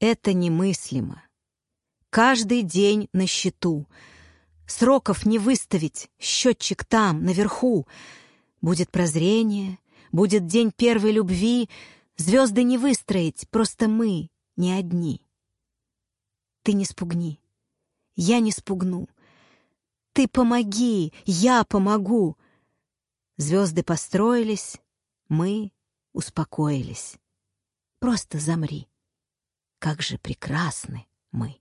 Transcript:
Это немыслимо. Каждый день на счету. Сроков не выставить, счетчик там, наверху. Будет прозрение, будет день первой любви, звезды не выстроить, просто мы не одни. Ты не спугни, я не спугну. Ты помоги, я помогу. Звезды построились, мы успокоились. Просто замри. Как же прекрасны мы!